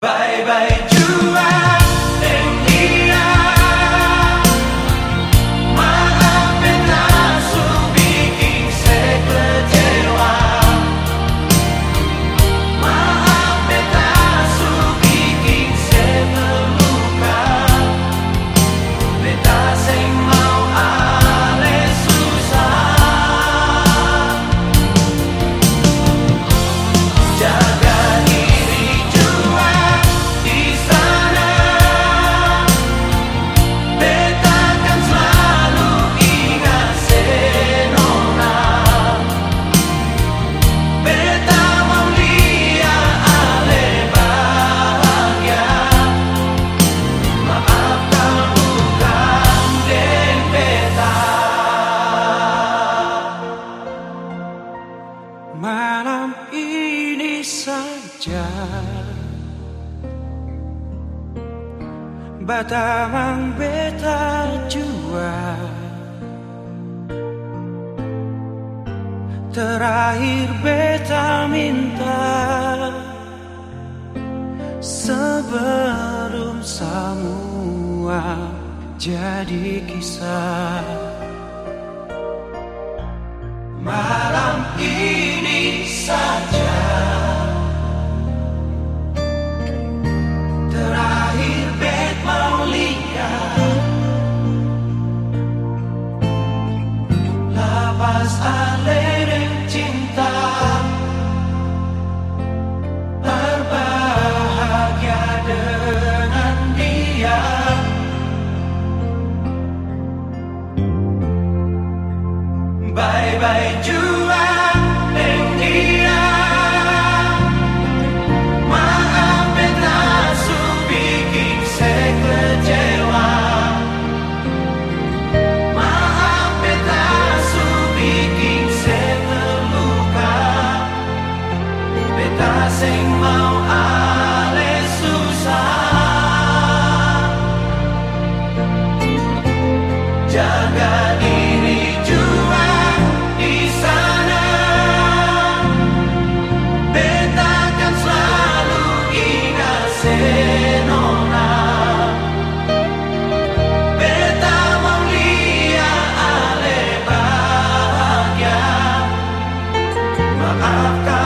Bye bye. saja. Batamang beta jua. Terakhir beta minta Sebelum semua jadi kisah. Malam ini I've got